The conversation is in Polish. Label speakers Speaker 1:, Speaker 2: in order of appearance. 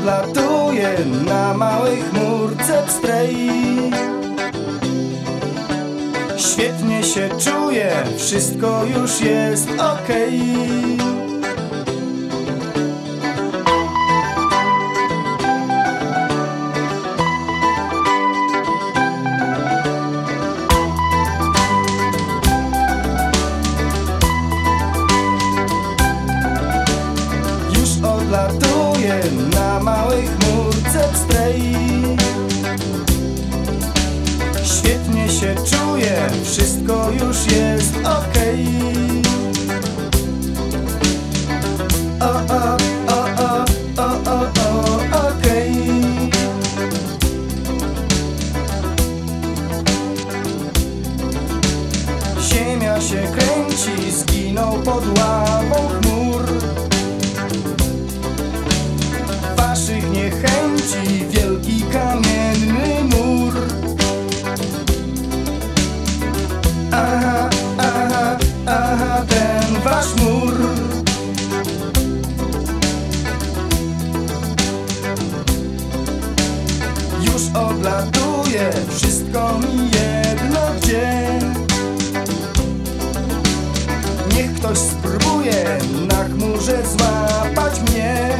Speaker 1: odlatuje na małej chmurce pstrei Świetnie się czuję, wszystko już jest okej. Już odlatuje na małej chmurce pstrei Świetnie się czuję, wszystko już jest okej. O, o, o, o, o, o, o, Ziemia się kręci, zginął pod ławą chmur Już odlatuje, wszystko mi jedno gdzie. Niech ktoś spróbuje na chmurze złapać mnie